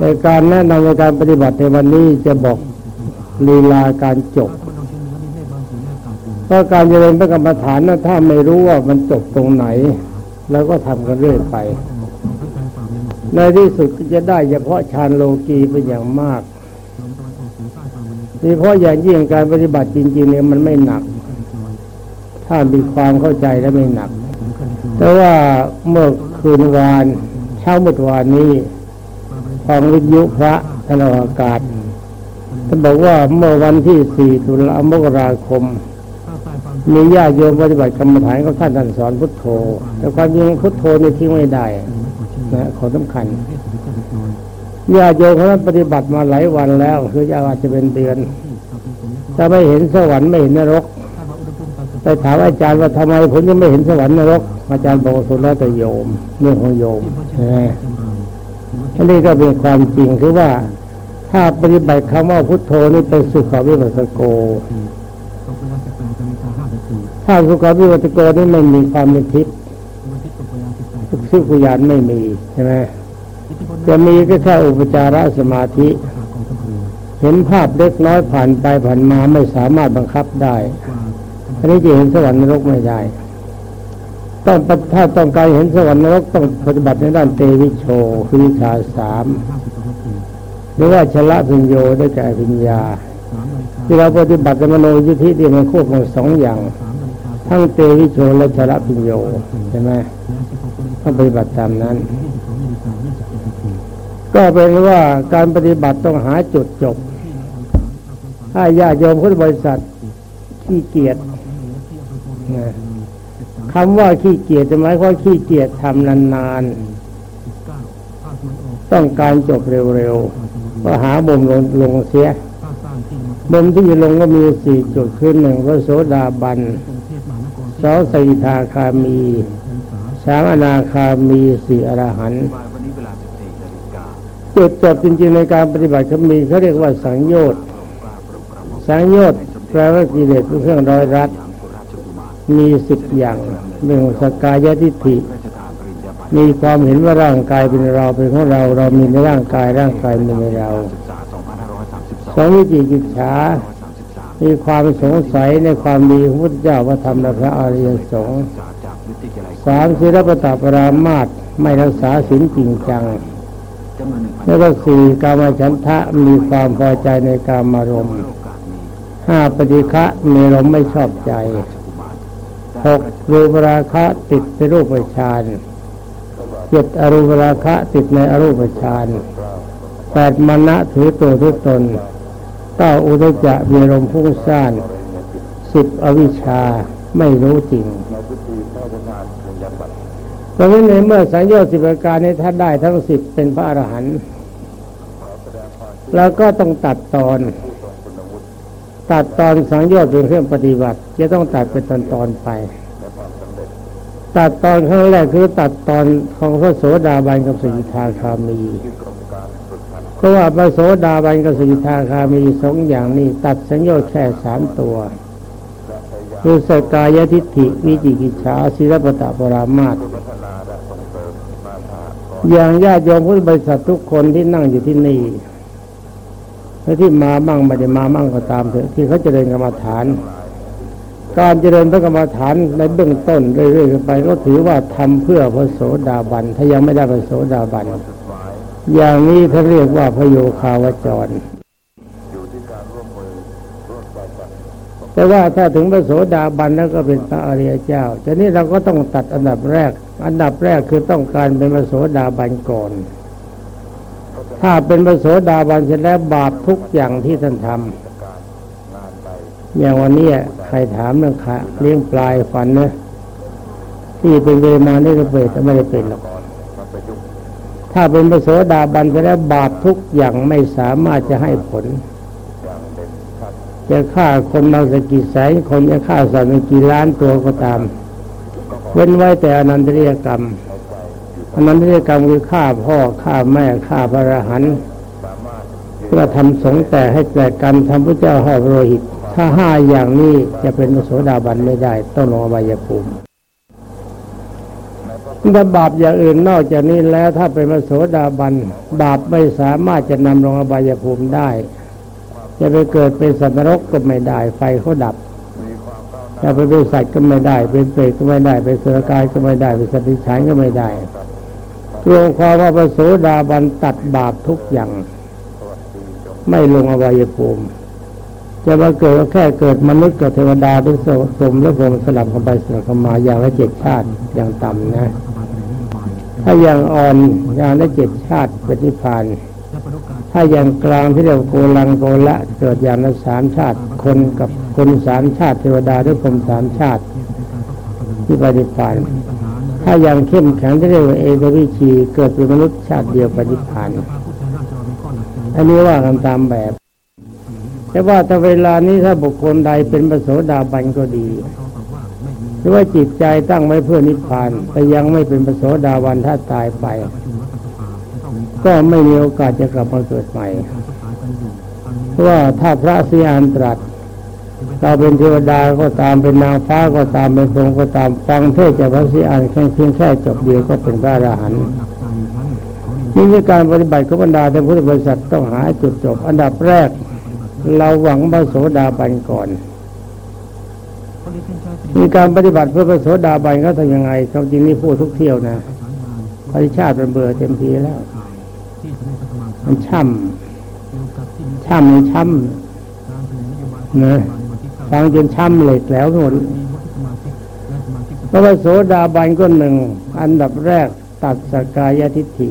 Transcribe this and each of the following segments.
ในการแนะนำในการปฏิบัติในวันนี้จะบอกลีลาการจบเพราะการเจริญพระกรรมฐานนั้นถ้าไม่รู้ว่ามันจบตรงไหน แล้วก็ทำกันเรื่อยไป ในที่สุดก็จะได้เฉพาะฌานโลกีเป็นอย่างมากนี่เพราะอย่างยิ่งการปฏิบัติจริง ๆ เนี่ยมันไม่หนัก ถ้ามีความเข้าใจและไม่หนัก แต่ว่าเมื่อคืนวานเช้าเมื่อวานนี้ ฟังวิทยุพระธนอากาศท่านบอกว่าเมื่อวันที่สี่ตุลามกราคม มีญาติโยมปฏิบัติกรรมฐานก็ท่านท่านสอนพุทโธ แต่ความจริงพุทโธนี่ทิ้งไม่ได้นะขอสำคัญญาติโยมเขาปฏิบัติมาหลายวันแล้ว คืออาจจะเป็นเดือนถ้าไม่เห็นสวรรค์ไม่เห็นนรกไปถามอาจารย์ว่าทำไมผมยังไม่เห็นสวรรค์นรก อาจารย์บอกสุดแล้วแต่โยมเรื่องของโยม อันนี้ก็เป็นความจริงคือว่า ถ้าปฏิบัติคำว่าพุทโธนี่เป็นสุขวิปัสสโกถ้าสุขวิปัสสโกนี่ไม่มีความเป็นทิพย์ทุกสิ่งยานไม่มีใช่ไหมจะมีก็แค่อุปจารสมาธิ เห็นภาพเล็กน้อยผ่านไปผ่านมาไม่สามารถบังคับได้อันนี้จะเห็นสวรรค์นรกไม่ได้ ต้องถ้าต้องการเห็นสวรรค์นรกต้องปฏิบัติในด้านเตวิโชคือวิชาสามหรือว่าชละพิญโยได้แก่พิญญา ที่เราปฏิบัติในมโนยุทธิที่มันควบกันสองอย่าง ทั้งเตวิโชและชละพิญโยใช่ไหมต้องปฏิบัติตามนั้น ก็เป็นว่าการปฏิบัติต้องหาจุดจบ ถ้าญาติโยมพุทธบริษัทขี้เกียจ คำว่าขี้เกียจหมายความขี้เกียจทำนานๆต้องการจบเร็วๆ ก็หาบ่มลงลงเสียบ่มที่จะลงก็มีสี่จุดคือหนึ่งพระโสดาบันสองสิทาคามีสามอนาคามีสี่อรหันต์จุดจบจริงๆในการปฏิบัติเขามีเขาเรียกว่าสังโยชน์สังโยชน์แปลว่ากิเลสเป็นเครื่องร้อยรัด มีสิบอย่างหนึ่งสกายทิฏฐิมีความเห็นว่าร่างกายเป็นเราเป็นของเรา เรามีในร่างกายร่างกายมีในเราสองวิจิกิจฉามีความสงสัยในความดีของพุทธเจ้าพระธรรมและพระอริยสงฆ์สามศีลปตปรามาตไม่รักษาศีลจริงจังแล้วก็สี่กามฉันทะมีความพอใจในกามารมณ์ห้าปฏิฆะมีลมไม่ชอบใจ หกรูปราคะติดในรูปฌานเจ็ดอรูปราคะติดในอรูปฌานแปดมณะถือตัวทุกตนเก้าอุตจะมีลมพุ่งซ่านสิบอวิชชาไม่รู้จริงตรงนี้ในเมื่อสัญญาสิบประการนี้ถ้าได้ทั้งสิบเป็นพระอรหันต์แล้วก็ต้องตัดตอน ตัดตอนสังโยชน์เป็นเครื่องปฏิบัติ จะต้องตัดเป็นตอนตอนไป ตัดตอนครั้งแรกคือตัดตอนของพระโสดาบันกับสกิทาคามีเพราะว่าพระโสดาบันกับสกิทาคามีสองอย่างนี้ ตัดสังโยชน์แค่สามตัวคือสกายทิฏฐิวิจิกิจฉาศิลปตะปรามาตอย่างญาติโยมพุทธบริษัททุกคนที่นั่งอยู่ที่นี่ และที่มาบ้างไม่ได้มาบ้างก็ตามเถอะที่เขาเจริญกรรมฐาน การเจริญพระกรรมฐานในเบื้องต้นเรื่อยๆไป ก็ถือว่าทำเพื่อพระโสดาบัน ถ้ายังไม่ได้พระโสดาบัน อย่างนี้เขาเรียกว่าพโยคาวจรแต่ว่าถ้าถึงพระโสดาบันแล้วก็เป็นพระอริยเจ้าทีนี้เราก็ต้องตัดอันดับแรก อันดับแรกคือต้องการเป็นพระโสดาบันก่อน ถ้าเป็นพระโสดาบันเสร็จแล้วบาปทุกอย่างที่ท่านทำอย่างวันนี้ใครถามเรื่องเลี้ยงปลายฟันเนะที่เป็นเวมานี่ก็เป็นไม่ได้เป็นหรอกถ้าเป็นพระโสดาบันเสร็จแล้วบาปทุกอย่างไม่สามารถจะให้ผลจะฆ่าคนมาสกิแสนคนจะฆ่าสัตว์กี่ล้านตัวก็ตาม เว้นไว้แต่อนันตริยกรรม อนันตริยกรรมคือฆ่าพ่อฆ่าแม่ฆ่าพระรหันต์เพื่อทำสงแต่ให้แก่กรรมทำพระเจ้าห่อโรหิต ถ้าห้าอย่างนี้จะเป็นโสดาบันไม่ได้ ต้องลงอบายภูมิถ้าบาปอย่างอื่นนอกจากนี้แล้วถ้าเป็นพระโสดาบัน บาปไม่สามารถจะนำลงอบายภูมิได้ จะไปเกิดเป็นสัตว์นรกก็ไม่ได้ ไฟเขาดับจะไปเป็นสัตว์ก็ไม่ได้ เป็นเปรตก็ไม่ได้ เป็นเสือกายก็ไม่ได้ เป็นสัตว์ดิฉันก็ไม่ได้ รวมความว่าพระโสดาบันตัดบาปทุกอย่าง ไม่ลงอบายภูมิจะมาเกิดก็แค่เกิดมนุษย์กับเทวดาเป็นสมและผมสลับกันไปสลับกันมาอย่างละเจ็ดชาติอย่างต่ำนะ ถ้าอย่างอ่อนอย่างละเจ็ดชาติป็นนิพพานถ้าอย่างกลางที่เรียกว่าโกลังโกละเกิดอย่างละสามชาติ คนกับคนสามชาติเทวดาด้วยพรมสามชาติที่ปฏิพาน ถ้าอย่างเข้มแข็งที่เรียกว่าเอตวิชีเกิดเป็นมนุษย์ชาติเดียวปฏิพานอันนี้ว่ากันตามแบบ แต่ว่าถ้าเวลานี้ถ้าบุคคลใดเป็นประโสดาบันก็ดีหรือว่าจิตใจตั้งไว้เพื่อนิพพาน แต่ยังไม่เป็นประโสดาบันถ้าตายไป ก็ไม่มีโอกาสจะกลับมาเกิดใหม่เพราะว่าถ้าพระสีอานตรัส เราเป็นเทวดาก็ตามเป็นนางฟ้าก็ตามเป็นพรหมก็ตามฟังเทศจากพระสีอานแค่เพียงแค่จบเดียวก็เป็นพระอรหันต์นี่คือการปฏิบัติของบรรดาแต่พุทธบริษัทต้องหาจุดจบ อันดับแรก เราหวังพระโสดาบันก่อนมีการปฏิบัติเพื่อพระโสดาบันก็ทำยังไงเขาจริงนี่พูดทุกเที่ยวนะปริชาติเป็นเบื่อเต็มทีแล้ว มันช่ำช่ำมันช่ำนะ ฟังจนช่ำเหล็กแล้วหมดพระโสดาบันก็หนึ่ง อันดับแรกตัดสกายทิฏฐิ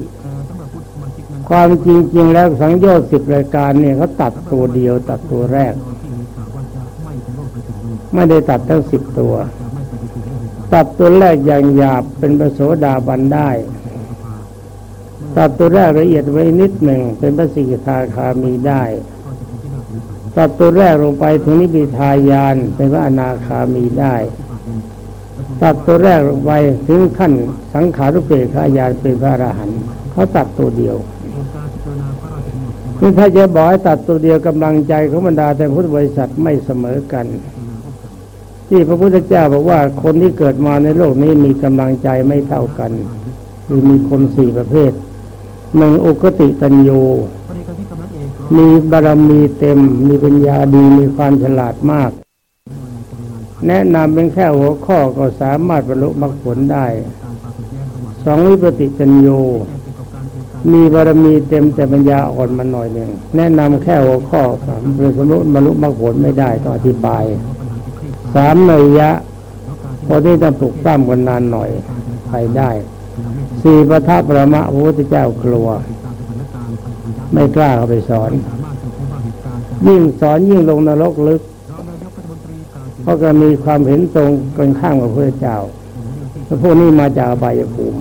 ความจริงๆแล้วสังโยชน์สิบรายการเนี่ยเขาตัดตัวเดียว ตัดตัวแรก ไม่ได้ตัดทั้งสิบตัว ตัดตัวแรกอย่างหยาบเป็นพระโสดาบันได้ ตัดตัวแรกละเอียดไว้นิดหนึ่งเป็นพระสิกขาคามีได้ ตัดตัวแรกลงไปถึงนิพพายานเป็นพระอนาคามีได้ตัดตัวแรกลงไปถึงขั้นสังขารุเปขายานเป็นพระอรหันต์เขาตัดตัวเดียวนี่ถ้าจะบอกให้ตัดตัวเดียวกำลังใจของบรรดาแต่พุทธบริษัทไม่เสมอกัน ที่พระพุทธเจ้าบอกว่าคนที่เกิดมาในโลกนี้มีกำลังใจไม่เท่ากัน คือมีคนสี่ประเภทหนึ่งอุคติตัญญู มีบารมีเต็ม มีปัญญาดีมีความฉลาดมาก แนะนำเป็นแค่หัวข้อก็สามารถบรรลุมรรคผลได้ สองวิปติจัญญูมีบารมีเต็มแต่ปัญญาอ่อนมาหน่อยหนึ่งแนะนำแค่หัวข้อเป็นสมมติบรรลุมรรคผลไม่ได้ต้องอธิบาย สามเนยยะพอที่ต้องปลุกตั้มกันนานหน่อยไปได้ สี่ประทับประมะพระพุทธเจ้ากลัว ไม่กล้าเข้าไปสอน ยิ่งสอนยิ่งลงนรกลึก เพราะก็มีความเห็นตรงกันข้างกับพระเจ้าแล้วพวกนี้มาจากอบายภูมิ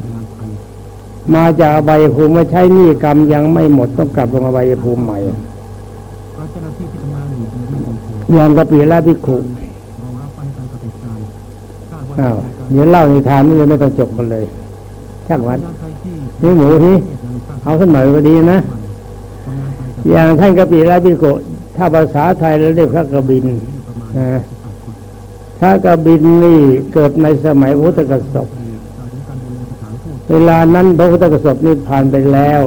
มาจากอบายภูมิมาใช้หนี้กรรมยังไม่หมดต้องกลับลงอบายภูมิใหม่ย่างกระปีละพิขุอ้าวเดี๋ยวเล่าในทานนี่เลยไม่ต้องจบกันเลยช่างวันนี่หมูที่เอาขึ้นหน่อยก็ดีนะ อย่างท่านกระปีละพิขุถ้าภาษาไทยเราเรียกพระกบินนะพระกบินนี่เกิดในสมัยพุทธกสบเวลานั้นพระพุทธกสบนี่ผ่านไปแล้ว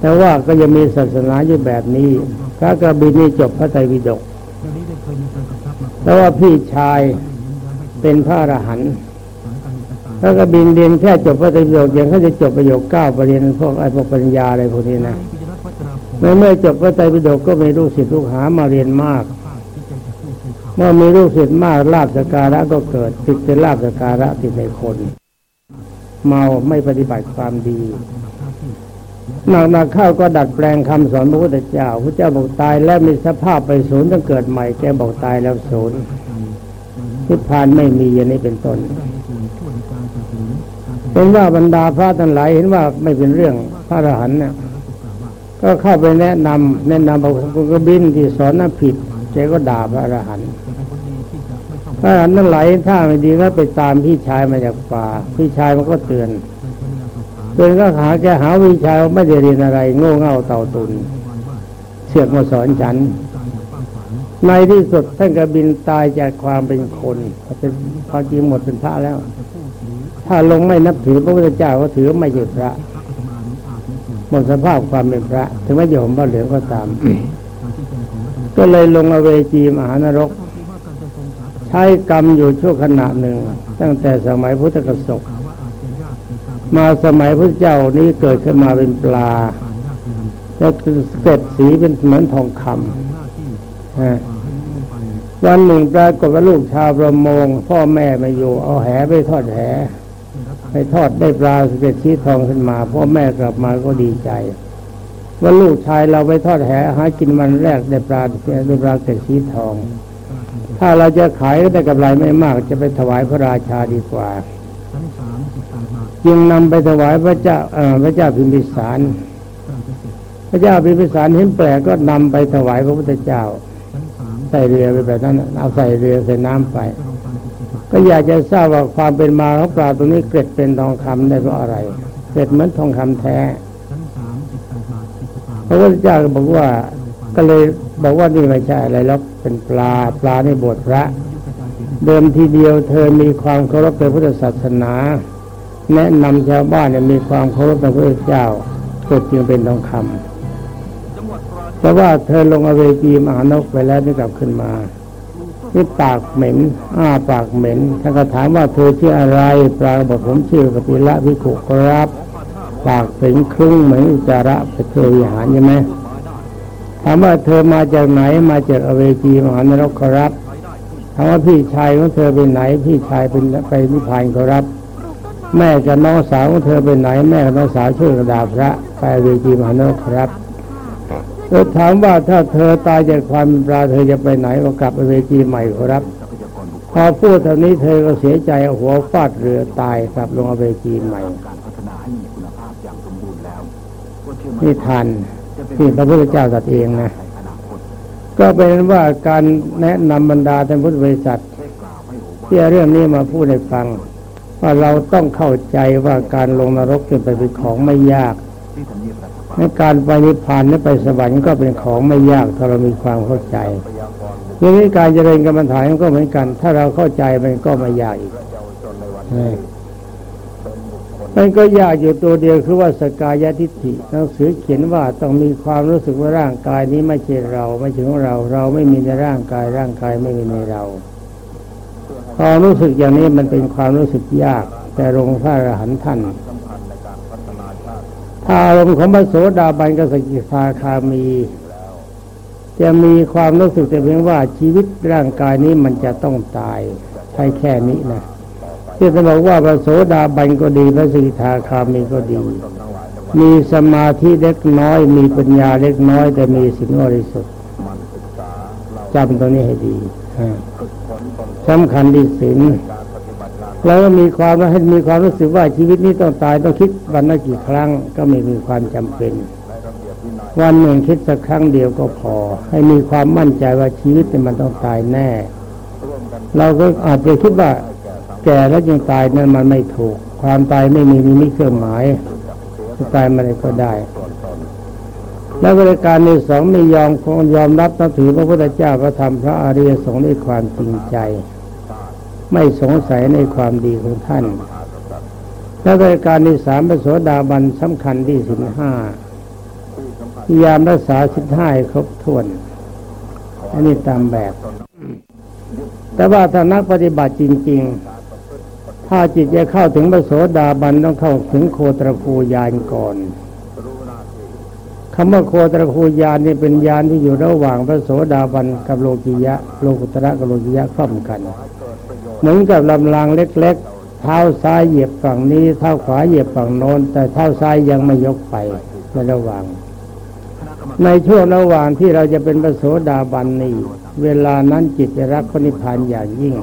แต่ว่าก็ยังมีศาสนาอยู่แบบนี้ พระกบินนี่จบพระไตรปิฎกแต่ว่าพี่ชายเป็นพระอรหันต์พระกบินเรียนแค่จบพระไตรปิฎกยังเขาจะจบประโยคเก้าประเรียนพวกไอ้พวกปัญญาอะไรพวกนี้นะ เมื่อเมื่อจบพระไตรปิฎกก็มีลูกศิษย์ลูกหามาเรียนมาก เมื่อมีลูกศิษย์มากลาบสการะก็เกิดติดเป็นลาบสการะติดในคน เมาไม่ปฏิบัติความดีหนักหนักเข้าก็ดัดแปลงคำสอนพระพุทธเจ้าพระเจ้าบอกตายแล้วมีสภาพไปศูนย์ต้องเกิดใหม่แกบอกตายแล้วศูนย์นิพพานไม่มีอย่างนี้เป็นต้นเป็นว่าบรรดาพระทั้งหลายเห็นว่าไม่เป็นเรื่องพระอรหันต์เนี่ย ก็เข้าไปแนะนำแนะนำบอกคุณกบินที่สอนน่ะผิดแกก็ด่าพระอรหันต์พระอรหันต์ทั้งหลายถ้าไม่ดีก็ไปตามพี่ชายมาจากป่า พี่ชายมันก็เตือนเตือนก็หาแกหาวิชาไม่ได้เรียนอะไร โง่เง่าเต่าตุนเสือกมาสอนฉัน ในที่สุดท่านกบินตายจากความเป็นคนเป็นความจริงหมดเป็นพระแล้ว ถ้าลงไม่นับถือพระพุทธเจ้าก็ถือไม่ใช่พระ มดสภาพความเป็นพระ ถึงแม้จะห่มผ้าเหลืองก็ตาม ก็เลยลงอเวจีมหานรก ใช้กรรมอยู่ชั่วขณะหนึ่ง ตั้งแต่สมัยพุทธกสกมาสมัยพระเจ้านี้เกิดขึ้นมาเป็นปลาแล้วเกิดสีเป็นเหมือนทองคำฮะวันหนึ่งปรากฏว่าลูกชาวประมง พ่อแม่ไม่อยู่ เอาแหไปทอดแห ไปทอดได้ปลาสเก็ดชีทองขึ้นมาพ่อแม่กลับมาก็ดีใจ ว่าลูกชายเราไปทอดแหหากินวันแรกได้ปลาได้ปลาเก็ดชีทอง ถ้าเราจะขายก็ได้กำไรไม่มากจะไปถวายพระราชาดีกว่าจึงนำไปถวายพระเจ้าพระเจ้าพิมพิสาร พระเจ้าพิมพิสารเห็นแปลกก็นำไปถวายพระพุทธเจ้า ใส่เรือไปแบบนั้นเอาใส่เรือใส่น้ำไป ก็อยากจะทราบว่าความเป็นมาของปลาตรงนี้เกล็ดเป็นทองคำได้เพราะอะไร เกล็ดเหมือนทองคำแท้พระพุทธเจ้าก็บอกว่าก็เลยบอกว่านี่ไม่ใช่อะไรแล้วเป็นปลาปลาในบทพระ เดิมทีเดียวเธอมีความเคารพในพุทธศาสนา แนะนำชาวบ้านเนี่ยมีความเคารพในพระเจ้าก็จึงเป็นทองคำแต่ว่าเธอลงอเวจีมหานกไปแล้วนี่กลับขึ้นมา ที่ปากเหม็น อ้าปากเหม็นท่านก็ถามว่าเธอชื่ออะไร ปลาบอกผมชื่อกติละพิขุครับ ปากเป็นครึ่งเหมือนจจาระไปเทวิหารใช่ไหมถามว่าเธอมาจากไหนมาจากอเวจีมหานรกครับถามว่าพี่ชายของเธอเป็นไหน พี่ชายเป็นไปนิพพานครับ แม่กับน้องสาวของเธอเป็นไหน แม่กับน้องสาวช่วยกระดาพระไปอเวจีมหานรกครับ เธอถามว่าถ้าเธอตายจากความปลาเธอจะไปไหนก็กลับไปเวจีใหม่ครับ พอพูดเท่านี้เธอก็เสียใจหัวฟาดเรือตายกลับลงอเวจีใหม่นี่ทันที่พระพุทธเจ้าตรัสเองนะก็เป็นว่าการแนะนำบรรดาท่านพุทธบริษัทที่เรื่องนี้มาพูดให้ฟัง ว่าเราต้องเข้าใจว่าการลงนรกเป็นไปเป็นของไม่ยาก ในการไปนิพพานนี่ไปสวรรค์ก็เป็นของไม่ยากถ้าเรามีความเข้าใจทีนี้การเจริญกรรมฐานก็เหมือนกัน ถ้าเราเข้าใจมันก็ไม่ยากอีกมันก็ยากอยู่ตัวเดียวคือว่าสกายทิฏฐิหนังสือเขียนว่าต้องมีความรู้สึกว่าร่างกายนี้ไม่ใช่เราไม่ใช่ของเรา เราไม่มีในร่างกายร่างกายไม่มีในเราความรู้สึกอย่างนี้มันเป็นความรู้สึกยาก แต่ลงพระอรหันต์ท่านถ้า อารมณ์ของพระโสดาบันกับสกิทาคามี จะมีความรู้สึกแต่เพียงว่าชีวิตร่างกายนี้มันจะต้องตายใช่แค่นี้นะที่จะบอกว่าพระโสดาบันก็ดีพระสกิทาคามีก็ดี มีสมาธิเล็กน้อย มีปัญญาเล็กน้อย แต่มีสิ่งบริสุทธิ์จำตรงนี้ให้ดีสำคัญที่สิ่ง แล้วก็มีความให้มีความรู้สึกว่าชีวิตนี้ต้องตายต้องคิดวันละกี่ครั้งก็ไม่มีความจำเป็น วันหนึ่งคิดสักครั้งเดียวก็พอ ให้มีความมั่นใจว่าชีวิตมันต้องตายแน่ เราก็อาจจะคิดว่า แก่แล้วยังตายนั้นมันไม่ถูก ความตายไม่มีมีมิเครื่องหมายจะตายมาอะไรก็ได้ แล้วบริการในสองไม่ยอมคงยอมรับนับถือพระพุทธเจ้าพระธรรมพระอริยสงฆ์ด้วยความจริงใจ ไม่สงสัยในความดีของท่าน และรายการที่สามประโสดาบันสำคัญที่สิบห้าพยายามรักษาสิบห้าครบถ้วน อันนี้ตามแบบ แต่ว่าถ้านักปฏิบัติจริง ๆ ถ้าจิตจะเข้าถึงพระโสดาบันต้องเข้าถึงโคตรภูยานก่อนคำว่าโคตรภูยานนี่เป็นยานที่อยู่ระหว่างพระโสดาบันกับโลกิยะ โลกุตระกับโลกิยะครอบกัน เหมือนกับลำรางเล็ก ๆ เท้าซ้ายเหยียบฝั่งนี้เท้าขวาเหยียบฝั่งโน้น แต่เท้าซ้ายยังไม่ยกไปในระหว่าง ในช่วงระหว่างที่เราจะเป็นพระโสดาบันนี้ เวลานั้นจิตจะรักพระนิพพานอย่างยิ่ง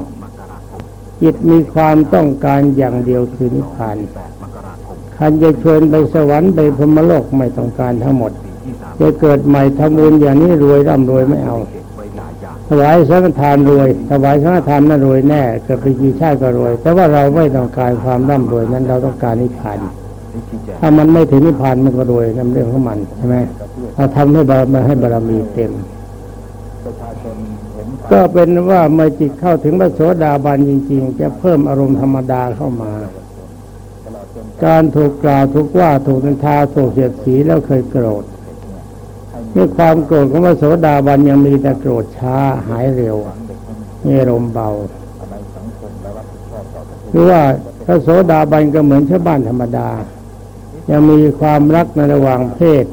จิตมีความต้องการอย่างเดียวคือนิพพานคันจะชวนไปสวรรค์ไปพรมโลกไม่ต้องการทั้งหมดจะเกิดใหม่ทำบุญอย่างนี้รวยร่ำรวยไม่เอา วายสังฆทานรวยถวายสังฆทานนั้นรวยแน่เกิดไปกี่ชาติก็รวย แต่ว่าเราไม่ต้องการความร่ำรวยนั้นเราต้องการนิพพานถ้ามันไม่ถึงนิพพานมันก็รวยนั่นเรื่องของมันใช่ไหมเราทำให้บารมาให้บารมีเต็มก็เป็นว่าเมื่อจิตเข้าถึงพระโสดาบันจริง ๆ จะเพิ่มอารมณ์ธรรมดาเข้ามา การถูกกล่าวถูกว่าถูกนินทาถูกเสียดสีแล้วเคยโกรธ นี่ความโกรธของพระโสดาบันยังมีแต่โกรธช้าหายเร็วมีอารมเบาหรือว่าพระโสดาบันก็เหมือนชาวบ้านธรรมดา ยังมีความรักในระหว่างเพศ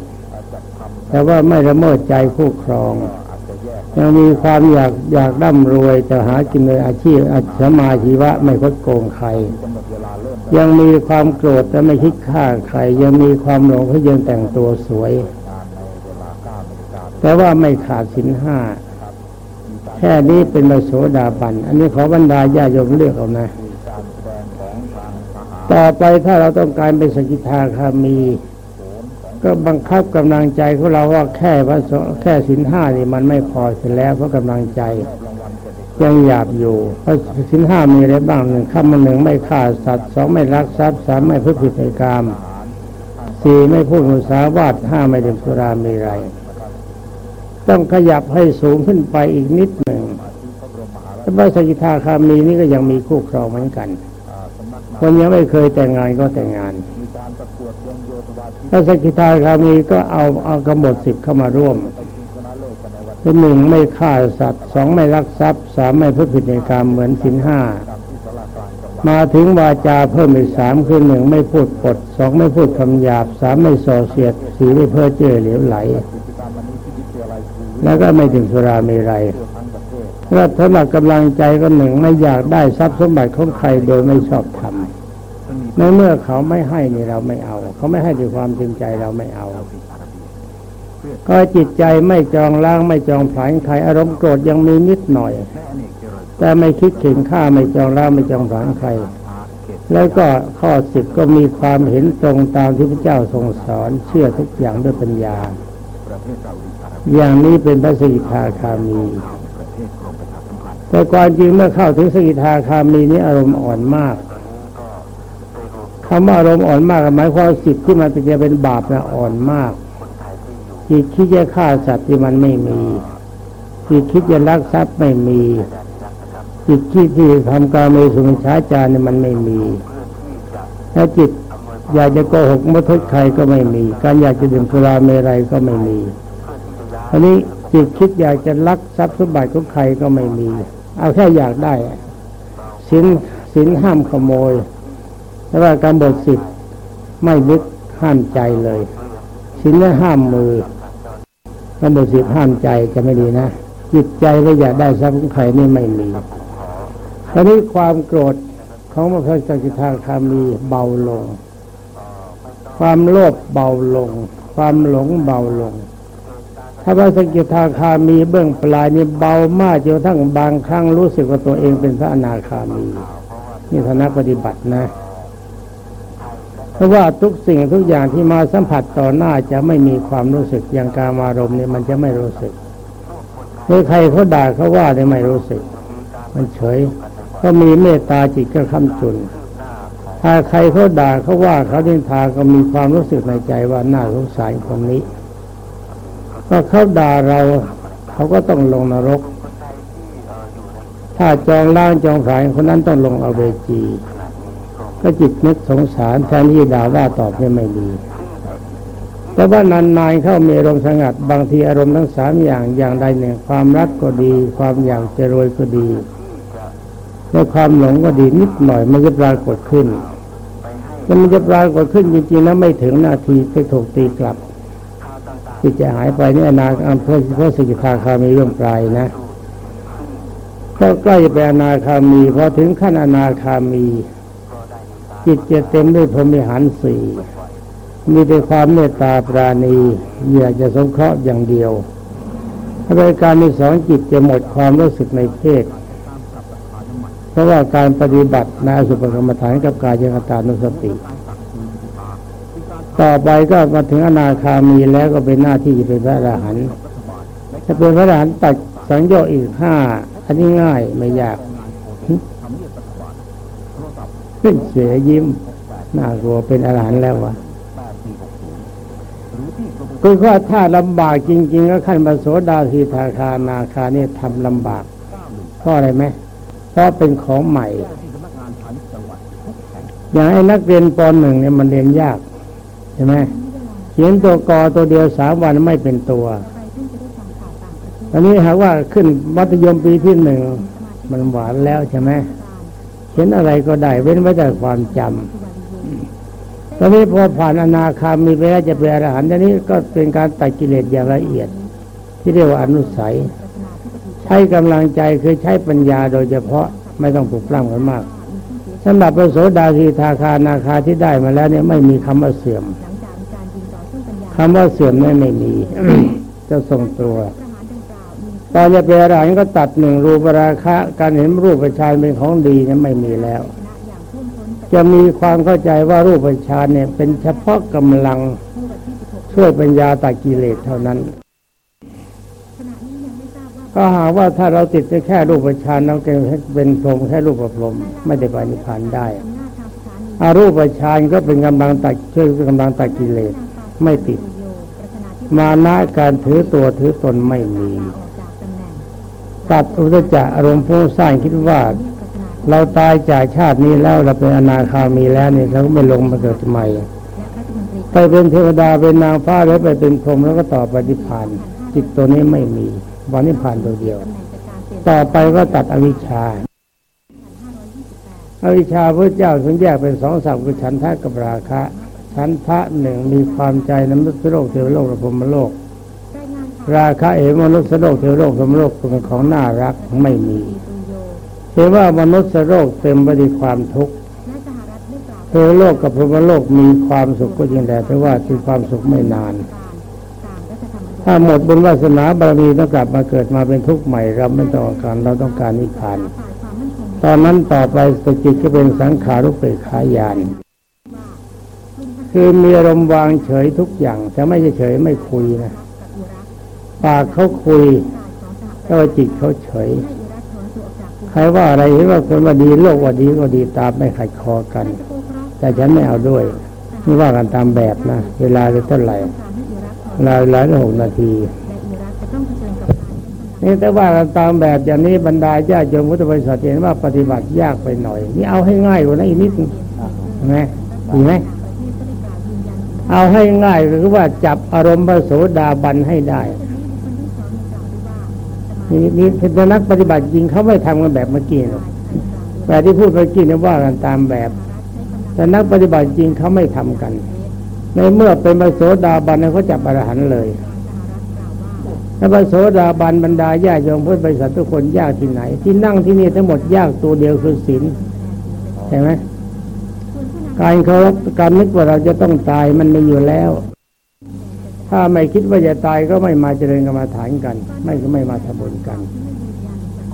แต่ว่าไม่ละเมิดใจคู่ครอง ยังมีความอยากอยากร่ำรวยจะหากินในอาชีพอาชมาชีวะไม่คดโกงใคร ยังมีความโกรธแต่ไม่คิดฆ่าใคร ยังมีความหลงเพราะยังแต่งตัวสวย แต่ว่าไม่ขาดสินห้าแค่นี้เป็นมโสดาบัน อันนี้ขอบรรดาญาโยมเลือกเอานะต่อไปถ้าเราต้องการเป็นสกิทาคามี ก็บังคับกำลังใจของเราว่าแค่พระแค่สินห้านี่มันไม่พอเสร็จแล้วเพราะกำลังใจยังหยาบอยู่เพราะสินห้ามีอะไรบ้างหนึ่งข้ามหนึ่งไม่ฆ่าสัตว์สองไม่รักทรัพย์สามไม่พูดผิดในกรรมสี่ไม่พูดมุสาวาทห้าไม่ดื่มสุรามีไร ต้องขยับให้สูงขึ้นไปอีกนิดหนึ่งแต่ว่าสกิทาคามีนี่ก็ยังมีคู่ครองเหมือนกันคนยังไม่เคยแต่งงานก็แต่งงานถ้าสกิทาคามีก็เอาเอากำหนดสิบเข้ามาร่วมคือหนึ่งไม่ฆ่าสัตว์สองไม่ลักทรัพย์สามไม่พูดผิดในกรรมเหมือนสินห้ามาถึงวาจาเพิ่มอีกสามคือหนึ่งไม่พูดปดสองไม่พูดคำหยาบสามไม่ส่อเสียดสี่ไม่เพ้อเจ้อเหลวไหล แล้วก็ไม่ถึงสุราเมรัยถ้าถ้าหนักกำลังใจก็หนึ่งไม่อยากได้ทรัพย์สมบัติของใครโดยไม่ชอบทำในเมื่อเขาไม่ให้นี่เราไม่เอา เขาไม่ให้ด้วยความจริงใจเราไม่เอา ก็จิตใจไม่จองล้างไม่จองผลายใครอารมณ์โกรธยังมีนิดหน่อย แต่ไม่คิดเข็นฆ่าไม่จองล้างไม่จองผลายใครแล้วก็ข้อสิบก็มีความเห็นตรงตามที่พระเจ้าทรงสอนเชื่อทุกอย่างด้วยปัญญา อย่างนี้เป็นพระสกิทาคามีแต่ความจริงเมื่อเข้าถึงสกิทาคามีนี้อารมณ์อ่อนมากคำว่าอารมณ์อ่อนมากหมายความจิตที่มันจะเป็นบาปนะอ่อนมากจิตคิดจะฆ่าสัตว์ที่มันไม่มีจิตคิดจะลักทรัพย์ไม่มีจิตคิดที่ทำการมสุนช้าจารเนี่ยมันไม่มีถ้าจิตอยากจะโกหกมทุใครก็ไม่มี การอยากจะดื่มสุราเมรัยก็ไม่มี อันนี้จิตคิดอยากจะลักทรัพย์สมบัติของใครก็ไม่มี เอาแค่อยากได้สินสินห้ามขโมยแต่ว่าการบทสิบไม่ลึกห้ามใจเลยสินและห้ามมือการบทสิบห้ามใจจะไม่ดีนะจิตใจก็อยากได้ทรัพย์ของใครนี่ไม่มีตอนนี้ความโกรธของพระพุทธกิทาคามีเบาลง ความโลภเบาลง ความหลงเบาลง ถ้าพระสกิทาคามีเบื้องปลายนี่เบามากจนทั้งบางครั้งรู้สึกว่าตัวเองเป็นพระอนาคามีนี่ฐานะปฏิบัตินะ เพราะว่าทุกสิ่งทุกอย่างที่มาสัมผัสต่อหน้าจะไม่มีความรู้สึกอย่างการมารมเนี่ยมันจะไม่รู้สึกเมื่อใครเขาด่าเขาว่าเนี่ยไม่รู้สึก มันเฉยก็มีเมตตาจิตก็คำจุนถ้าใครเขาด่าเขาว่าเขาดินทาก็มีความรู้สึกในใจว่าน่าสงสารคนนี้ ก็เขาด่าเราเขาก็ต้องลงนรก ถ้าจองล่างจองขายคนนั้นต้องลงอาเวจี ก็จิตนึกสงสารแทนที่ด่าว่าตอบไม่ไม่ดีแต่ว่านานๆเข้ามีอารมณ์สงัด บางทีอารมณ์ทั้งสามอย่างอย่างใดหนึ่งความรักก็ดี ความอยากจะรวยก็ดีและความหลงก็ดีนิดหน่อยมันจะปรากฏขึ้นแล้วมันจะปรากฏขึ้นจริงๆนะไม่ถึงนาทีจะถูกตีกลับ ที่จะหายไปนี่อนาคตพระสิกขาคามีเรื่องปลายนะก็ใกล้จะไปอนาคามีพอถึงขั้นอนาคามี จิตจะเต็มด้วยพรหมิหารสี่มีแต่ความเมตตาปราณีอยากจะสงเคราะห์อย่างเดียวถ้าในการที่สองจิตจะหมดความรู้สึกในเพศ เพราะว่าการปฏิบัติในอสุภกรรมฐานกับกายยังตานุสติ ต่อไปก็มาถึงอนาคามีแล้วก็เป็นหน้าที่จะเป็นพระอรหันต์ถ้าเป็นพระอรหันต์ตัดสังโยชน์อีกห้าอันนี้ง่ายไม่ยากขึ้นเสียยิ้มน่ากลัวเป็นอรหันต์แล้ววะคือว่าถ้าลำบากจริง ๆ ก็ขั้นมาโสดาสีทาคานาคาเนี่ยทำลำบากเพราะอะไรไหมเพราะเป็นของใหม่ อย่างไอ้นักเรียนปหนึ่งเนี่ยมันเรียนยาก ช่ไหมเขียนตัวกอตัวเดียวสามวันไม่เป็นตัวตอนนี้หากว่าขึ้นมัธยมปีที่หนึ่งมันหวานแล้วใช่ไหมเขียนอะไรก็ได้เว้นไว้แต่ความจำตอนนี้พอผ่านอนาคามีไปแล้วจะเป็นอรหันต์ตอนนี้ก็เป็นการตัดกิเลสอย่างละเอียด ที่เรียกว่าอนุสัย ใช้กำลังใจคือใช้ปัญญาโดยเฉพาะไม่ต้องปลุกปล้ำกันมากสำหรับพระโสดาสีทาคานาคาที่ได้มาแล้วเนี่ยไม่มีคำว่าเสื่อม คำว่าเสื่อมนั่นไม่มีจะทรงตัวตอนจะเป็นอรหันต์ก็ตัดหนึ่งรูปราคะ การเห็นรูปประชานเป็นของดีเนี่ยไม่มีแล้ว จะมีความเข้าใจว่ารูปประชานเนี่ยเป็นเฉพาะกำลังช่วยปัญญาตัดกิเลสเท่านั้นก็หาว่าถ้าเราติดแค่รูปประชานเราเป็นพรหมแค่รูปประพรหมไม่ได้ไปนิพพานได้อารูปประชานก็เป็นกำลังตัดช่วยกำลังตัดกิเลสไม่ติด มานะการถือตัวถือตนไม่มีตัดอุตจักอารมณ์ผู้สร้างคิดว่า เราตายจากชาตินี้แล้วเราเป็นอนาคามีแล้วเนี่ยเราก็ไม่ลงมาเกิดใหม่ไปเป็นเทวดาเป็นนางฟ้าแล้วไปเป็นพรหมแล้วก็ต่อปฏิพานจิตตัวนี้ไม่มีวันนิพานตัวเดียว ต่อไปก็ตัดอวิชชาอวิชชาพระเจ้าถึงแยกเป็นสองสัพคือฉันทะกับราคะ ฉันทะหนึ่งมีความใจนมนุษย์โลกเทวโลกและพรหมโลก ราคะเอมนุษย์โลกเทวโลกพรหมโลกเป็นของน่ารักไม่มีเห็นว่ามนุษย์โลกเต็มไปด้วยความทุกข์เทวโลกกับพรหมโลกมีความสุขก็จริงแต่แต่ว่าคือความสุขไม่นาน ถ้าหมดบุญวาสนาบารมีต้องกลับมาเกิดมาเป็นทุกข์ใหม่เราไม่ต้องการเราต้องการนิพพาน ตอนนั้นต่อไปสจิตก็เป็นสังขารุปเปกขายาน คือมีอารมณ์วางเฉยทุกอย่าง แต่ไม่เฉยไม่คุยนะปากเขาคุยแต่ว่าจิตเขาเฉย ใครว่าอะไรเห็นว่าคนว่าดีโลกว่าดีก็ดีตามไม่ขัดคอกัน แต่ฉันไม่เอาด้วยนี่ว่ากันตามแบบนะ เวลาจะเท่าไหร่เวลาหลายหกนาทีนี่แต่ว่ากันตามแบบอย่างนี้บรรดาญาโยมพุทธบริษัทเห็นว่าปฏิบัติยากไปหน่อย นี่เอาให้ง่ายกว่านั้นอีกนิดนึงไหมดีไหม เอาให้ง่ายคือว่าจับอารมณ์พระโสดาบันให้ได้นี่นี่เป็นนักปฏิบัติจริงเขาไม่ทำกันแบบเมื่อกี้หรอกแบบที่พูดเมื่อกี้นี่ว่ากันตามแบบ แต่นักปฏิบัติจริงเขาไม่ทำกัน ในเมื่อเป็นพระโสดาบันเขาจับอรหันเลยถ้าพระโสดาบันบรรดาญาโยมพุทธบริษัททุกคนยากที่ไหน ที่นั่งที่นี่ทั้งหมดยากตัวเดียวคือศีลใช่ไหม การเคารพการนึกว่าเราจะต้องตายมันมีอยู่แล้ว ถ้าไม่คิดว่าจะตายก็ไม่มาเจริญกรรมาฐานกัน ไม่ก็ไม่มาทำบุญกัน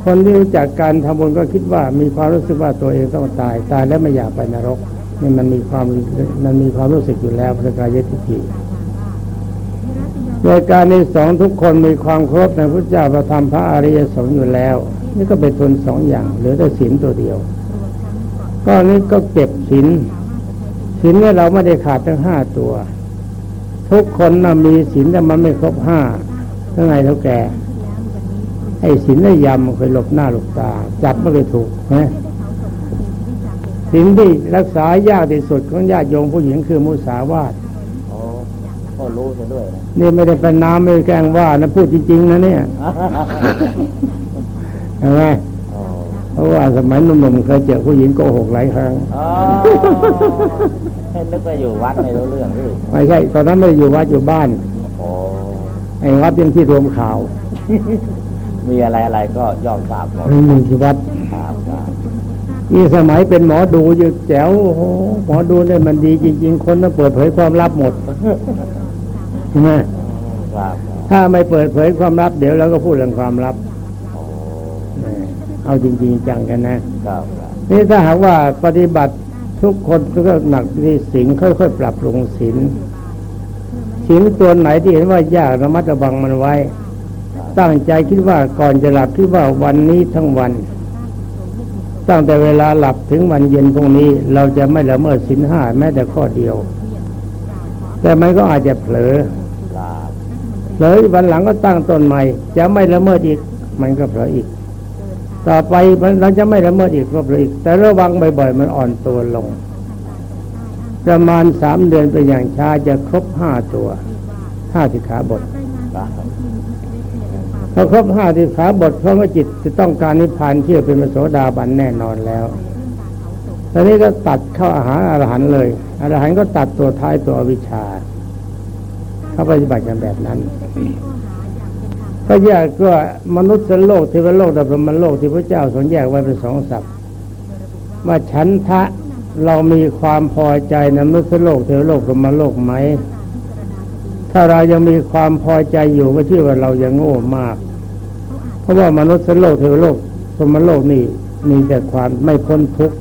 คนที่รู้จักการทำบุญก็คิดว่ามีความรู้สึกว่าตัวเองต้องตาย ตายแล้วไม่อยากไปนรกนี่มันมีความมันมีความรู้สึกอยู่แล้วพระกายทิฏฐิโดยการในสองทุกคนมีความเคารพในพระเจ้าประธรรมพระอริยสงฆ์อยู่แล้ว นี่ก็เป็นทุนสองอย่างเหลือแต่ศีลตัวเดียว ก็นี้ก็เก็บศีล ศีลเนี่ยเราไม่ได้ขาดทั้งห้าตัว ทุกคนนะมีศีลแต่มันไม่ครบห้าทั้งไงเท่าแก่ไอ้ศีลได้ยำมันเคยหลบหน้าหลบตา จับไม่เคยถูกนะศีลที่รักษายากที่สุดของญาติโยมผู้หญิงคือมุสาวาทอ๋อก็รู้ซะด้วยนะนี่ไม่ได้เป็นน้ำไม่ได้แกล้งว่านะพูดจริงๆนะเนี่ยเห็นไหมอ๋อเพ ราะว่าสมัยหนุ่มๆเคยเจอผู้หญิงโกหกหลายครั้งอ๋อให้นึกว่าอยู่วัดไม่รู้เรื่องหรือไม่ใช่ตอนนั้นไม่ได้อยู่วัดอยู่บ้านโอ้ไอ้วัดเป็นที่รวมข่าว มีอะไรอะไรก็ย่อมทราบหมดไม่มีที่วัดครับครับนี่สมัยเป็นหมอดูอยู่แจ๋วโอ้โหหมอดูเนี่ยมันดีจริง ๆ คนต้องเปิดเผยความลับหมดใช่ไหมครับถ้าไม่เปิดเผยความลับเดี๋ยวเราก็พูดเรื่องความลับโอ้แหม เอาจริงๆจังกันนะครับครับนี่ถ้าหากว่าปฏิบัติทุกคนก็หนักที่ศีลค่อยๆปรับปรุงศีลศีลตัวไหนที่เห็นว่ายากระมัดระวังมันไว้ ตั้งใจคิดว่าก่อนจะหลับคิดว่าวันนี้ทั้งวัน ตั้งแต่เวลาหลับถึงวันเย็นพรุ่งนี้ เราจะไม่ละเมิดศีลห้าแม้แต่ข้อเดียว แต่มันก็อาจจะเผลอครับเผลอวันหลังก็ตั้งต้นใหม่ จะไม่ละเมิดอีก มันก็เผลออีก ต่อไปมันเราจะไม่ละเมิดอีกก็เลออีกแต่ระวังบ่อยๆ มันอ่อนตัวลง ประมาณสามเดือนเป็นอย่างช้าจะครบห้าตัวห้าสิขาบทพอครบห้าสิขาบทเพราะว่าจิตจะต้องการนิพพานเชื่อเป็นมโสดาบันแน่นอนแล้วตอนนี้ก็ตัดเข้าอาหารอรหันเลยอรหันก็ตัดตัวท้ายตัวอวิชชา เขาปฏิบัติกันแบบนั้น ก็แยกก็มนุษย์โลกเทวโลกและพรหมโลกที่พระเจ้าทรงแยกไว้เป็นสองสัพท์ว่าฉันทะเรามีความพอใจในมนุษย์โลกเทวโลกพรหมโลกไหม ถ้าเรายังมีความพอใจอยู่ก็ชื่อว่าเรายังโง่มาก เพราะว่ามนุษย์โลกเทวโลกพรหมโลกนี่มีแต่ความไม่พ้นทุกข์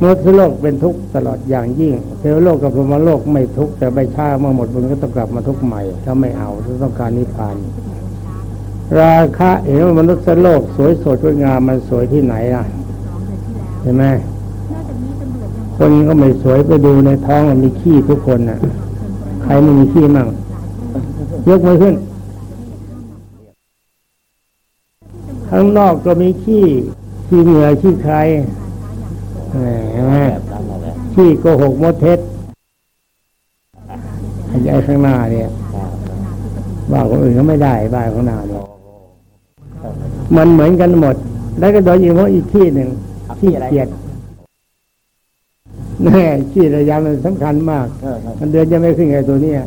มนุษย์โลกเป็นทุกข์ตลอดอย่างยิ่ง เทวโลกกับพรหมโลกไม่ทุกข์แต่ใบชาเมื่อหมดบุญก็ต้องกลับมาทุกข์ใหม่ถ้าไม่เอาถ้าต้องการนิพพาน ราคะเห็นว่ามนุษย์โลกสวยสดงดงามมันสวยที่ไหนล่ะเห็นไหมคนนี้ก็ไม่สวยไปดูในท้องมันมีขี้ทุกคนน่ะ ใครไม่มีขี้มั่งยกมือขึ้น ข้างนอกก็มีขี้ขี้เหงื่อขี้ใครแหมเห็นไหมขี้โกหกมดเท็จไอ้ข้างหน้าเนี่ยว่าคนอื่นก็ไม่ได้บ้านข้างหน้าเนี่ย มันเหมือนกันหมด แล้วก็โดยเฉพาะอีกที่หนึ่งที่เกียดแน่ขี้ระยะมันสำคัญมากเออครับมันเดือนจะไม่ขึ้นไงตัวเนี้ย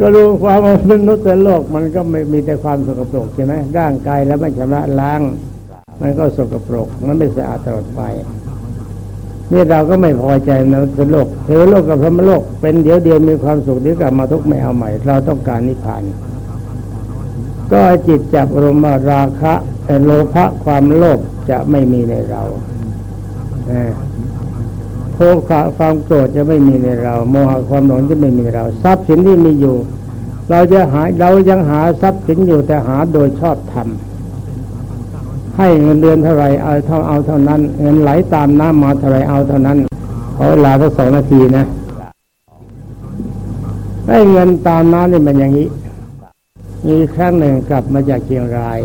ก็รู้ความว่ามนุษย์โลกมันก็ไม่มีแต่ความสกปรกใช่ไหมร่างกายแล้วไม่ชำระล้าง มันก็สกปรก มันไม่สะอาดตลอดไปนี่เราก็ไม่พอใจนะเป็นโลกเทวโลกกับพรหมโลกเป็นเดี๋ยวเดียวมีความสุขเดี๋ยวกลับมาทุกข์ไม่เอาใหม่ เราต้องการนิพพาน ก็จิตจับรมาราคะแต่โลภะความโลภจะไม่มีในเราโทสะความโกรธจะไม่มีในเรา โมหะความหลงจะไม่มีในเรา ทรัพย์สินที่มีอยู่ เราจะหาเรายังหาทรัพย์สินอยู่แต่หาโดยชอบธรรมให้เงินเดือนเท่าไรเอาเท่าเอาเท่านั้น เงินไหลตามน้ำมาเท่าไรเอาเท่านั้นขอเวลาสักสองนาทีนะให้เงินตามน้ำนี่มันอย่างนี้ มีครั้งหนึ่งกลับมาจากเชียงราย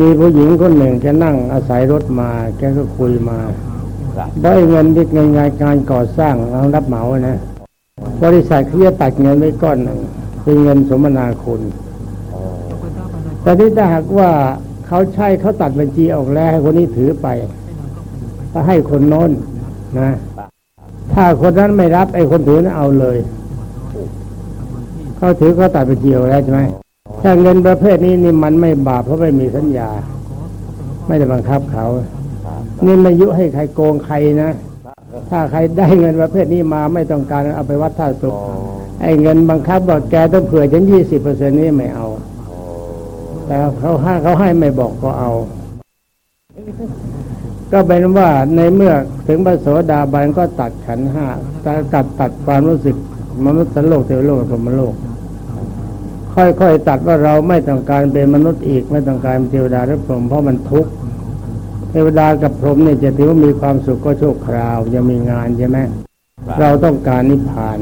มีผู้หญิงคนหนึ่งแกนั่งอาศัยรถมา แกก็คุยมาบได้เงินที่งานงานการก่อสร้างเรารับเหมานะบริษัทเขาจะตัดเงินไว้ก้อนหนึ่งเป็นเงินสมนาคุณแต่ที่ถ้าหากว่าเขาใช้เขาตัดบัญชีออกแล้วให้คนนี้ถือไปก็ให้คนโน้นนะ ถ้าคนนั้นไม่รับไอ้คนถือนั้นเอาเลย เขาถือเขาตัดบัญชีออกแล้วใช่ไหมถ้าเงินประเภทนี้นี่มันไม่บาปเพราะไม่มีสัญญา ไม่ได้บังคับเขา นี่ไม่ยุให้ใครโกงใครนะ ถ้าใครได้เงินประเภทนี้มาไม่ต้องการเอาไปวัดท่าสุโอ้ขไอ้เงินบังคับบอกแกต้องเผื่อฉันยี่สิบเปอร์เซ็นนี้ไม่เอา แต่เขาให้เขาให้ไม่บอกก็เอา ก็เป็นว่าในเมื่อถึงพระโสดาบันก็ตัดขันห้าตัดตัดตัดความรู้สึก มนุษย์โลกเทวโลกและพรหมโลก ค่อยๆตัดว่าเราไม่ต้องการเป็นมนุษย์อีกไม่ต้องการเป็นเทวดาหรือพรหมเพราะมันทุกข์เทวดากับพรหมเนี่ยจะถือว่ามีความสุขก็ชั่วคราวยังมีงานใช่ไหมเราต้องการนิพพาน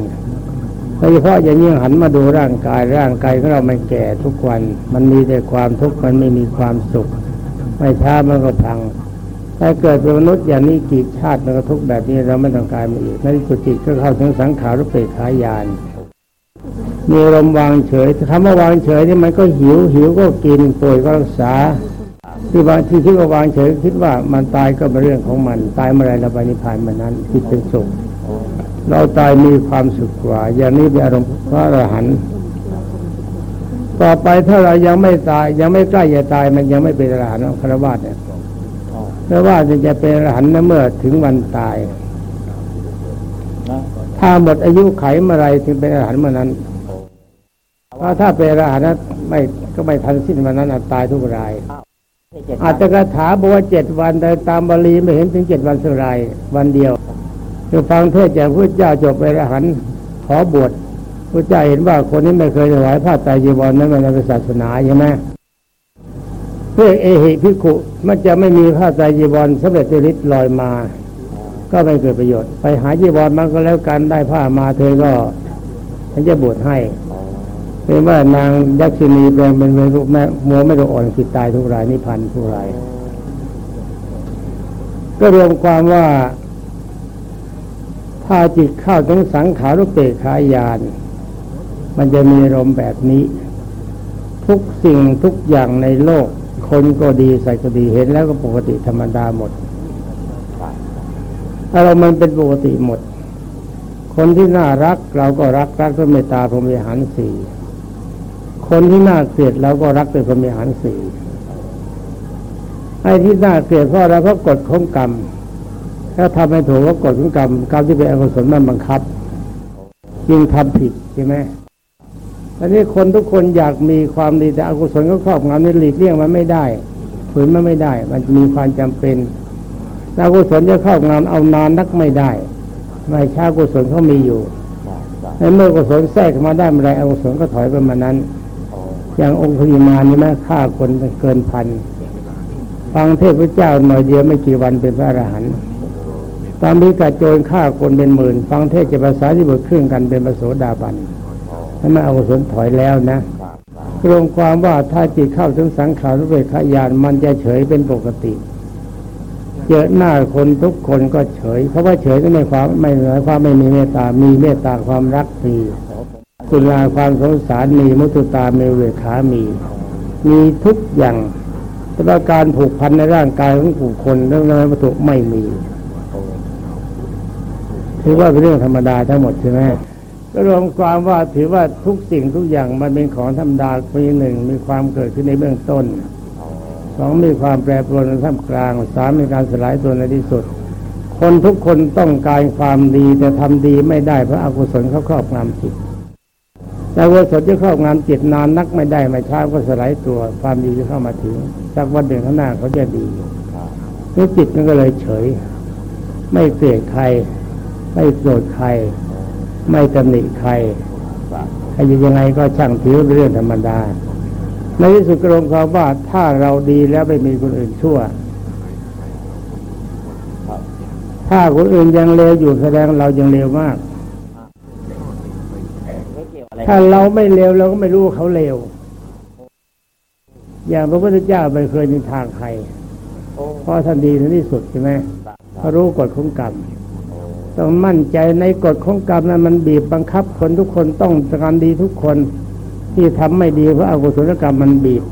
โดยเฉพาะอย่างยิ่งหันมาดูร่างกายร่างกายของเรามันแก่ทุกวัน มันมีแต่ความทุกข์มันไม่มีความสุข ไม่ช้ามันก็พัง ถ้าเกิดเป็นมนุษย์อย่างนี้กี่ชาติมันก็ทุกแบบนี้เราไม่ต้องการมันอีกในที่สุจิตก็เข้าถึงสังขารุเปกขายานมีลมวางเฉยคำว่าวางเฉยนี่มันก็หิวหิวก็กินป่วยก็รักษา ที่บางที่คิดว่าวางเฉยคิดว่ามันตายก็เป็นเรื่องของมัน ตายเมื่อไรเราไปนิพพานเมื่อนั้นจิตเป็นสุขเราตายมีความสุขกว่า อย่างนี้เป็นอารมณ์พระอรหันต์ต่อไปถ้าเรายังไม่ตายยังไม่ใกล้จะตายมันยังไม่เป็นอรหันต์คารวะเนี่ย โอ้คารวะเนี่ยจะเป็นอรหันต์นะเมื่อถึงวันตาย ถ้าหมดอายุไขเมื่อไรถึงเป็นอรหันต์เมื่อนั้นเพราะถ้าเป็นอรหันต์นะไม่ก็ไม่ทันสิ้นวันนั้นตายทุกรายอาจจะคาถาบอกว่าเจ็ดวันแต่ตามบาลีไม่เห็นถึงเจ็ดวันสุรายวันเดียวคือฟังเทศจากพระเจ้าจบไปอรหันต์ขอบวชพระเจ้าเห็นว่าคนนี้ไม่เคยถวายผ้าไตรจีวรนั้นมันเป็นศาสนาใช่ไหม เพื่อเอหิพิขุมันจะไม่มีผ้าไตรจีวรสำเร็จฤทธิ์ลอยมา ก็ไม่เกิดประโยชน์ ไปหาจีวรมันก็แล้วกันได้ผ้ามาเธอก็ฉันจะบวชให้เป็นว่านางยักษินีแปลงเป็นเวรุแม่มัวไม่ต้องอ่อนคิดตายทุกรายนิพันธ์ทุกราย ก็รวมความว่าถ้าจิตเข้าถึงสังขารุเปกขายาน มันจะมีอารมแบบนี้ ทุกสิ่งทุกอย่างในโลก คนก็ดีใส่ก็ดีเห็นแล้วก็ปกติธรรมดาหมดอารมณ์มันเป็นปกติหมด คนที่น่ารักเราก็รักรักด้วยเมตตาพรหมิหารสี่คนที่น่าเกลียดเราก็รักด้วยพรหมิหารสี่ไอ้ที่น่าเกลียดเพราะอะไรเพราะกฎของกรรม ถ้าทำให้ถูกก็กฎของกรรมกรรมที่เป็นอกุศลมันบังคับยิ่งทำผิดใช่ไหม อันนี้คนทุกคนอยากมีความดีแต่อกุศลก็ครอบงำนี่หลีกเลี่ยงมันไม่ได้ฝืนมันไม่ได้ มันมีความจำเป็นอกุศลจะครอบงำเอานานนักไม่ได้ ไม่ช้ากุศลเขามีอยู่ในเมื่อกุศลแทรกมาได้เมื่อไรอกุศลก็ถอยไปมานั้นอย่างองค์พิมานี่แม่ฆ่าคนเกินพันฟังเทพเจ้าหน่อยเดียวไม่กี่วันเป็นพระอรหันต์ตอนนี้กระโจนฆ่าคนเป็นหมื่น ฟังเทศจะภาษาที่บทครึ่งกันเป็นประโสดาบัน ถ้าไม่เอากุศลถอยแล้วนะรวมความว่าถ้าจิตเข้าถึงสังขารรูปเบกขายานมันจะเฉยเป็นปกติ เจอหน้าคนทุกคนก็เฉย เพราะว่าเฉยก็ไม่ความไม่เหนือความไม่มีเมตตา มีเมตตาความรักมีคุณลาความสงสารมีมุตุตามีเวขามี มีทุกอย่างแต่ว่าการผูกพันในร่างกายของผู้คนเรื่องนั้นวัตถุไม่มีถือว่าเป็นเรื่องธรรมดาทั้งหมดใช่ไหม ก็รวมความว่าถือว่าทุกสิ่งทุกอย่างมันเป็นของธรรมดาปีหนึ่งมีความเกิดขึ้นในเบื้องต้นสองมีความแปรปรวนในท่ามกลางสามมีการสลายตัวในที่สุด คนทุกคนต้องการความดีแต่ทำดีไม่ได้เพราะอากุศลเขาครอบงำจิตแต่กุศลจะครอบงำจิตนานนักไม่ได้ไม่ช้าก็สลายตัว ความดีจะเข้ามาถึงจากวันหนึ่งข้างหน้าเขาจะดีนี่จิตมันก็เลยเฉย ไม่เกลียดใคร ไม่โกรธใคร ไม่ตำหนิใครใครจะยังไงก็ช่างถือเรื่องธรรมดา ในที่สุดกรงความว่าถ้าเราดีแล้วไม่มีคนอื่นชั่ว ถ้าคนอื่นยังเลวอยู่แสดงเรายังเลวมาก ถ้าเราไม่เลวเราก็ไม่รู้เขาเลว อย่างพระพุทธเจ้าไม่เคยนินทาใครเพราะท่านดีในที่สุดใช่ไหมเขารู้กฎของกรรม ต้องมั่นใจในกฎของกรรมนั้นมันบีบบังคับคนทุกคนต้องการดีทุกคนที่ทำไม่ดีเพราะอกุศลกรรมมันบีบ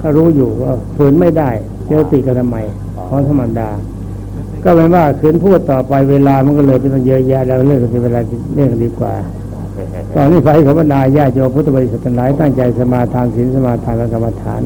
ก็รู้อยู่ว่าฝืนไม่ได้เจอติกันทำไมของธรรมดา ก็เป็นว่าขืนพูดต่อไปเวลามันก็เลยเป็นเยอะแยะแล้วเรื่องกันเวลาเรื่องดีกว่า ตอนนี้ไฟขบรรดาญาติโยพุทธบริษัทหลายตั้งใจสมาทานศีลสมาทานและกรรมฐาน